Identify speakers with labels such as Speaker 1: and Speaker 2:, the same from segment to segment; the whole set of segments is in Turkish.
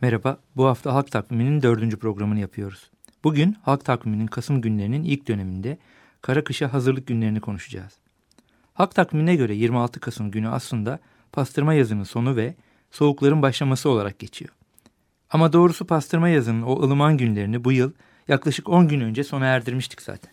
Speaker 1: Merhaba, bu hafta Halk Takvimi'nin dördüncü programını yapıyoruz. Bugün Halk Takvimi'nin Kasım günlerinin ilk döneminde kara kışa hazırlık günlerini konuşacağız. Halk takvimine göre 26 Kasım günü aslında pastırma yazının sonu ve soğukların başlaması olarak geçiyor. Ama doğrusu pastırma yazının o ılıman günlerini bu yıl yaklaşık 10 gün önce sona erdirmiştik zaten.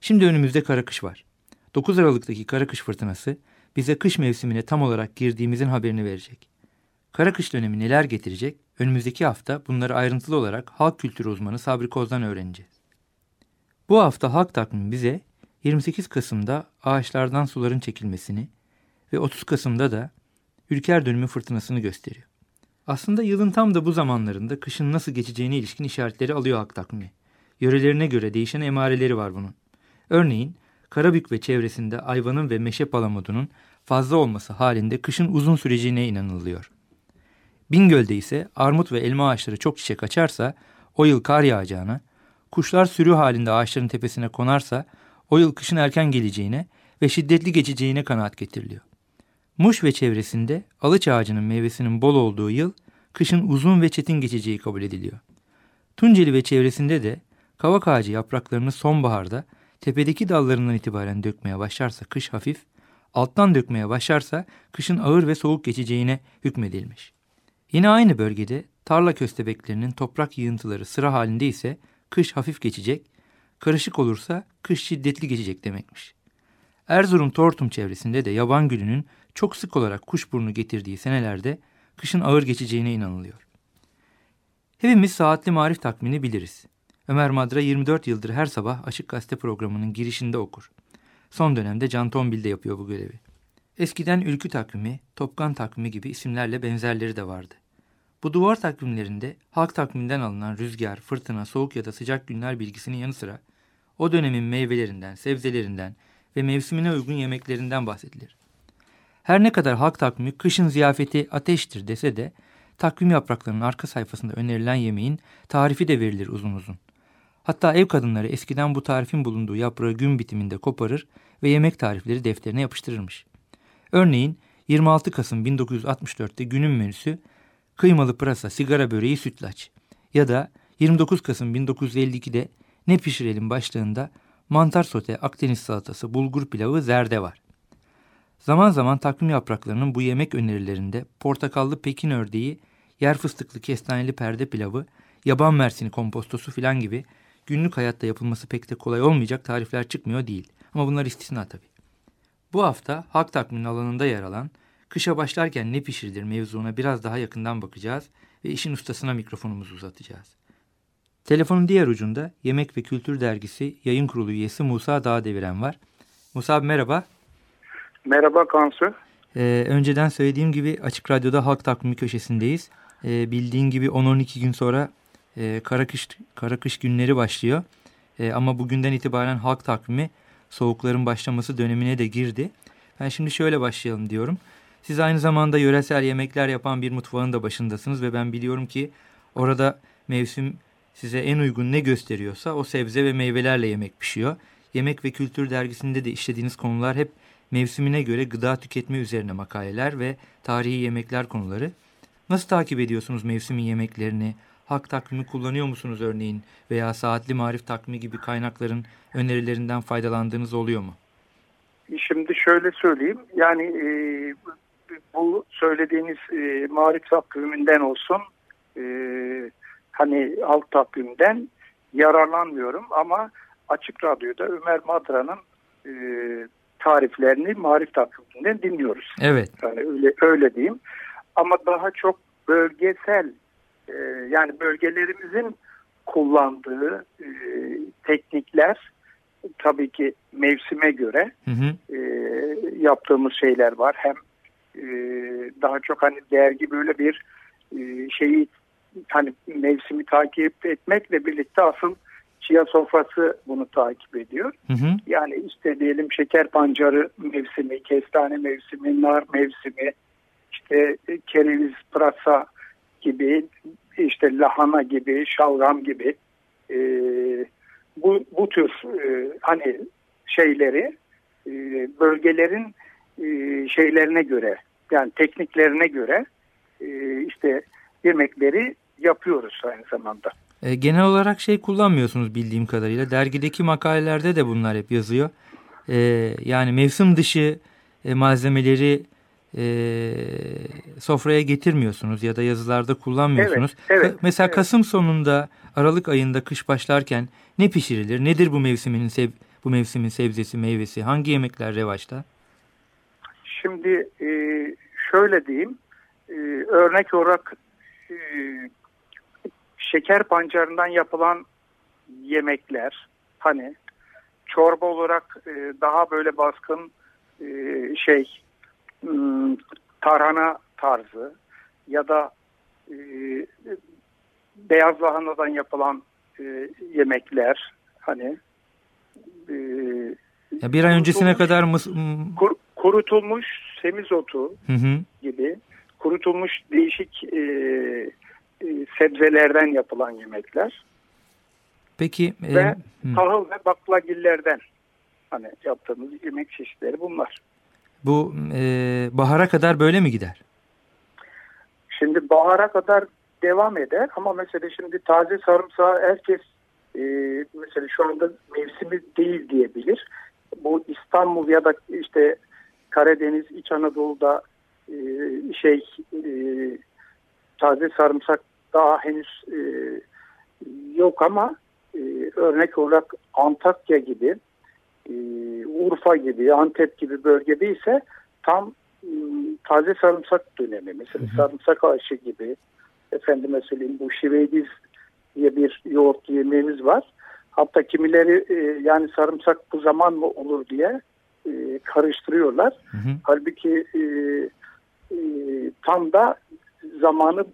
Speaker 1: Şimdi önümüzde kara kış var. 9 Aralık'taki kara kış fırtınası bize kış mevsimine tam olarak girdiğimizin haberini verecek. Kara kış dönemi neler getirecek? Önümüzdeki hafta bunları ayrıntılı olarak halk kültürü uzmanı Sabri Koz'dan öğreneceğiz. Bu hafta halk takvimi bize 28 Kasım'da ağaçlardan suların çekilmesini ve 30 Kasım'da da Ülker dönümü fırtınasını gösteriyor. Aslında yılın tam da bu zamanlarında kışın nasıl geçeceğine ilişkin işaretleri alıyor halk takvimi. Yörelerine göre değişen emareleri var bunun. Örneğin Karabük ve çevresinde ayvanın ve meşe palamudunun fazla olması halinde kışın uzun süreceğine inanılıyor. Bingöl'de ise armut ve elma ağaçları çok çiçek açarsa o yıl kar yağacağına, kuşlar sürü halinde ağaçların tepesine konarsa o yıl kışın erken geleceğine ve şiddetli geçeceğine kanaat getiriliyor. Muş ve çevresinde alıç ağacının meyvesinin bol olduğu yıl kışın uzun ve çetin geçeceği kabul ediliyor. Tunceli ve çevresinde de kavak ağacı yapraklarını sonbaharda tepedeki dallarından itibaren dökmeye başlarsa kış hafif, alttan dökmeye başlarsa kışın ağır ve soğuk geçeceğine hükmedilmiş. Yine aynı bölgede tarla köstebeklerinin toprak yığıntıları sıra halinde ise kış hafif geçecek, karışık olursa kış şiddetli geçecek demekmiş. Erzurum Tortum çevresinde de yaban gülünün çok sık olarak kuşburnu getirdiği senelerde kışın ağır geçeceğine inanılıyor. Hepimiz saatli marif takvimini biliriz. Ömer Madra 24 yıldır her sabah Açık Gazete programının girişinde okur. Son dönemde Can Tombil de yapıyor bu görevi. Eskiden ülkü takvimi, topkan takvimi gibi isimlerle benzerleri de vardı. Bu duvar takvimlerinde halk takviminden alınan rüzgar, fırtına, soğuk ya da sıcak günler bilgisinin yanı sıra o dönemin meyvelerinden, sebzelerinden ve mevsimine uygun yemeklerinden bahsedilir. Her ne kadar halk takvimi kışın ziyafeti ateştir dese de takvim yapraklarının arka sayfasında önerilen yemeğin tarifi de verilir uzun uzun. Hatta ev kadınları eskiden bu tarifin bulunduğu yaprağı gün bitiminde koparır ve yemek tarifleri defterine yapıştırırmış. Örneğin 26 Kasım 1964'te günün menüsü kıymalı pırasa, sigara böreği, sütlaç ya da 29 Kasım 1952'de ne pişirelim başlığında mantar sote, Akdeniz salatası, bulgur pilavı, zerde var. Zaman zaman takvim yapraklarının bu yemek önerilerinde portakallı Pekin ördeği, yer fıstıklı kestaneli perde pilavı, yaban mersini kompostosu filan gibi günlük hayatta yapılması pek de kolay olmayacak tarifler çıkmıyor değil. Ama bunlar istisna tabii. Bu hafta halk takviminin alanında yer alan kışa başlarken ne pişirilir mevzuna biraz daha yakından bakacağız ve işin ustasına mikrofonumuzu uzatacağız. Telefonun diğer ucunda Yemek ve Kültür Dergisi yayın kurulu üyesi Musa Dağdeviren var. Musa abi merhaba.
Speaker 2: Merhaba Kansu.
Speaker 1: Ee, önceden söylediğim gibi Açık Radyo'da Halk Takvimi köşesindeyiz. Ee, bildiğin gibi 10-12 gün sonra e, kara, kış, kara kış günleri başlıyor. E, ama bugünden itibaren Halk Takvimi soğukların başlaması dönemine de girdi. Ben şimdi şöyle başlayalım diyorum. Siz aynı zamanda yöresel yemekler yapan bir mutfağın da başındasınız ve ben biliyorum ki orada mevsim size en uygun ne gösteriyorsa o sebze ve meyvelerle yemek pişiyor. Yemek ve Kültür dergisinde de işlediğiniz konular hep mevsimine göre gıda tüketme üzerine makaleler ve tarihi yemekler konuları. Nasıl takip ediyorsunuz mevsimin yemeklerini? Hak takvimi kullanıyor musunuz örneğin veya saatli marif takvimi gibi kaynakların önerilerinden faydalandığınız oluyor mu?
Speaker 2: Şimdi şöyle söyleyeyim yani e, bu söylediğiniz e, marif takviminden olsun e, hani alt takvimden yararlanmıyorum ama Açık Radyo'da Ömer Madra'nın e, tariflerini marif takviminden dinliyoruz.
Speaker 1: Evet.
Speaker 2: Yani öyle, öyle diyeyim. Ama daha çok bölgesel e, yani bölgelerimizin kullandığı e, teknikler tabii ki mevsime göre hı hı. E, yaptığımız şeyler var. Hem e, daha çok hani dergi böyle bir e, şeyi hani mevsimi takip etmekle birlikte asıl Çiğ sofrası bunu takip ediyor. Hı hı. Yani işte diyelim şeker pancarı mevsimi, kestane mevsimi, nar mevsimi, işte kereviz, pırasa gibi, işte lahana gibi, şalgam gibi e, bu, bu tür e, hani şeyleri e, bölgelerin e, şeylerine göre yani tekniklerine göre e, işte yemekleri yapıyoruz aynı zamanda.
Speaker 1: E, genel olarak şey kullanmıyorsunuz bildiğim kadarıyla. Dergideki makalelerde de bunlar hep yazıyor. E, yani mevsim dışı e, malzemeleri e, sofraya getirmiyorsunuz ya da yazılarda kullanmıyorsunuz.
Speaker 2: Evet, evet,
Speaker 1: Mesela
Speaker 2: evet.
Speaker 1: Kasım sonunda Aralık ayında kış başlarken ne pişirilir? Nedir bu mevsimin sev bu mevsimin sebzesi, meyvesi? Hangi yemekler revaçta?
Speaker 2: Şimdi e, şöyle diyeyim. E, örnek olarak e, şeker pancarından yapılan yemekler hani çorba olarak e, daha böyle baskın e, şey hmm, tarhana tarzı ya da e, beyaz lahanadan yapılan e, yemekler hani
Speaker 1: e, ya bir ay öncesine kadar mıs
Speaker 2: kur, kurutulmuş semizotu hı hı. gibi kurutulmuş değişik e, e, sebzelerden yapılan yemekler.
Speaker 1: Peki.
Speaker 2: E, ve hı. tahıl ve baklagillerden hani yaptığımız yemek çeşitleri bunlar.
Speaker 1: Bu e, bahara kadar böyle mi gider?
Speaker 2: Şimdi bahara kadar devam eder ama mesela şimdi taze sarımsağı herkes e, mesela şu anda mevsimi değil diyebilir. Bu İstanbul ya da işte Karadeniz, İç Anadolu'da e, şey e, taze sarımsak daha henüz e, yok ama e, örnek olarak Antakya gibi e, Urfa gibi Antep gibi bölgede ise tam e, taze sarımsak dönemi mesela hı hı. sarımsak ağaçı gibi efendime söyleyeyim bu şiveydiz diye bir yoğurt yemeğimiz var. Hatta kimileri e, yani sarımsak bu zaman mı olur diye e, karıştırıyorlar. Hı hı. Halbuki e, e, tam da zamanı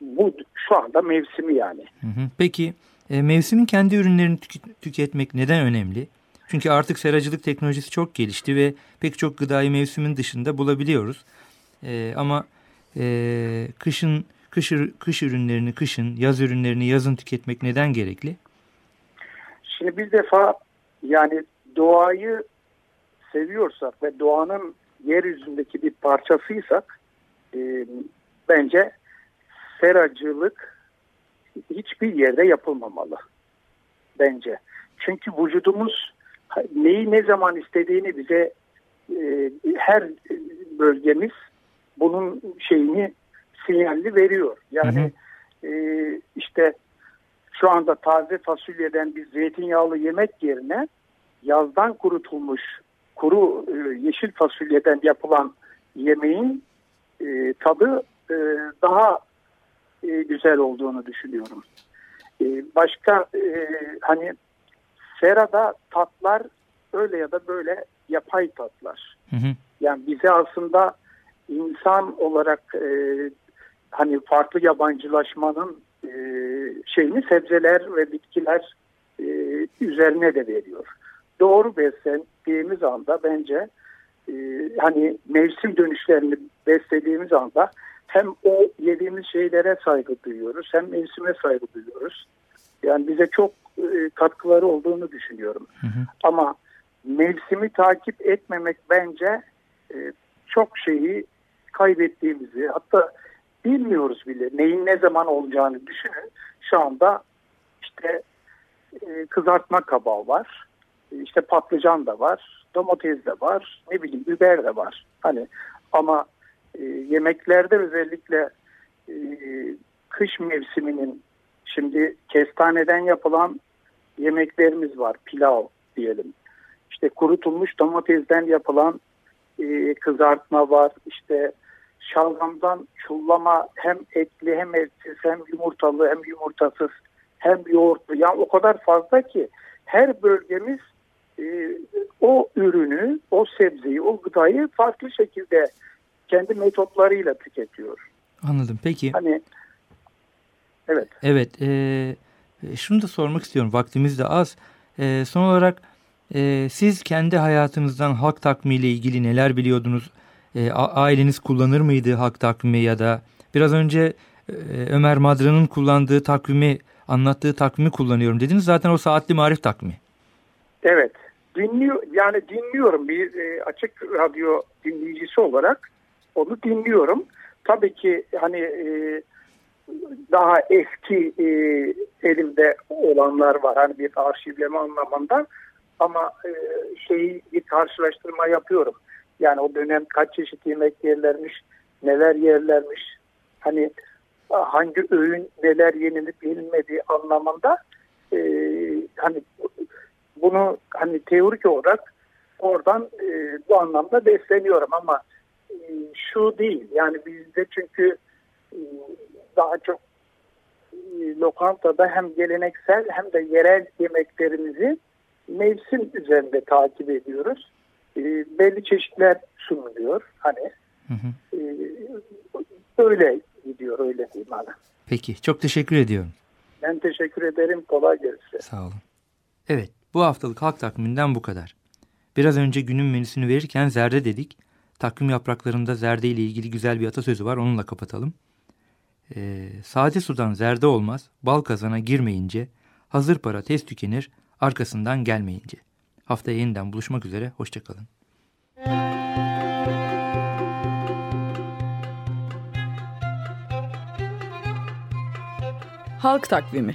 Speaker 2: bu şu anda mevsimi yani.
Speaker 1: Hı hı. Peki e, mevsimin kendi ürünlerini tük tüketmek neden önemli? Çünkü artık seracılık teknolojisi çok gelişti ve pek çok gıdayı mevsimin dışında bulabiliyoruz. E, ama e, kışın kış, kış ürünlerini kışın, yaz ürünlerini yazın tüketmek neden gerekli?
Speaker 2: Şimdi bir defa yani doğayı seviyorsak ve doğanın yeryüzündeki bir parçasıysak e, bence seracılık hiçbir yerde yapılmamalı bence. Çünkü vücudumuz neyi ne zaman istediğini bize e, her bölgemiz bunun şeyini sinyalli veriyor. Yani hı hı. E, işte şu anda taze fasulyeden bir zeytinyağlı yemek yerine yazdan kurutulmuş kuru e, yeşil fasulyeden yapılan yemeğin e, tadı e, daha e, güzel olduğunu düşünüyorum. E, başka e, hani serada tatlar öyle ya da böyle yapay tatlar. Hı hı. Yani bize aslında insan olarak e, hani farklı yabancılaşmanın e, şeyini sebzeler ve bitkiler e, üzerine de veriyor. Doğru beslendiğimiz anda bence e, hani mevsim dönüşlerini beslediğimiz anda hem o yediğimiz şeylere saygı duyuyoruz hem mevsime saygı duyuyoruz. Yani bize çok e, katkıları olduğunu düşünüyorum. Hı hı. Ama mevsimi takip etmemek bence e, çok şeyi kaybettiğimizi hatta bilmiyoruz bile neyin ne zaman olacağını düşünün. Şu anda işte e, kızartma kabağı var, işte patlıcan da var, domates de var, ne bileyim biber de var. Hani ama e, yemeklerde özellikle e, kış mevsiminin şimdi kestaneden yapılan yemeklerimiz var. Pilav diyelim. İşte kurutulmuş domatesden yapılan e, kızartma var. İşte şalgamdan çullama hem etli hem etsiz hem yumurtalı hem yumurtasız hem yoğurtlu. Yani o kadar fazla ki her bölgemiz e, o ürünü, o sebzeyi, o gıdayı farklı şekilde kendi metotlarıyla tüketiyor.
Speaker 1: Anladım. Peki.
Speaker 2: Hani Evet.
Speaker 1: Evet. E, şunu da sormak istiyorum. Vaktimiz de az. E, son olarak e, siz kendi hayatınızdan halk takvimi ile ilgili neler biliyordunuz? E, aileniz kullanır mıydı halk takvimi ya da biraz önce e, Ömer Madra'nın kullandığı takvimi, anlattığı takvimi kullanıyorum dediniz. Zaten o saatli marif takvimi.
Speaker 2: Evet. Dinliyor, yani dinliyorum bir e, açık radyo dinleyicisi olarak onu dinliyorum. Tabii ki hani e, daha eski e, elimde olanlar var hani bir arşivleme anlamında ama e, şeyi bir karşılaştırma yapıyorum. Yani o dönem kaç çeşit yemek yerlermiş, neler yerlermiş, hani hangi öğün neler yenilip yenilmediği anlamında e, hani bunu hani teorik olarak oradan e, bu anlamda besleniyorum ama e, şu değil yani bizde çünkü e, daha çok e, lokantada hem geleneksel hem de yerel yemeklerimizi mevsim üzerinde takip ediyoruz. E, belli çeşitler sunuluyor. Hani hı hı. E, öyle gidiyor öyle diyeyim bana.
Speaker 1: Peki çok teşekkür ediyorum.
Speaker 2: Ben teşekkür ederim. Kolay gelsin.
Speaker 1: Sağ olun. Evet bu haftalık halk takviminden bu kadar. Biraz önce günün menüsünü verirken zerde dedik. Takvim yapraklarında zerde ile ilgili güzel bir atasözü var onunla kapatalım. Ee, sade sudan zerde olmaz, bal kazana girmeyince, hazır para tez tükenir, arkasından gelmeyince. Haftaya yeniden buluşmak üzere, hoşçakalın.
Speaker 3: Halk Takvimi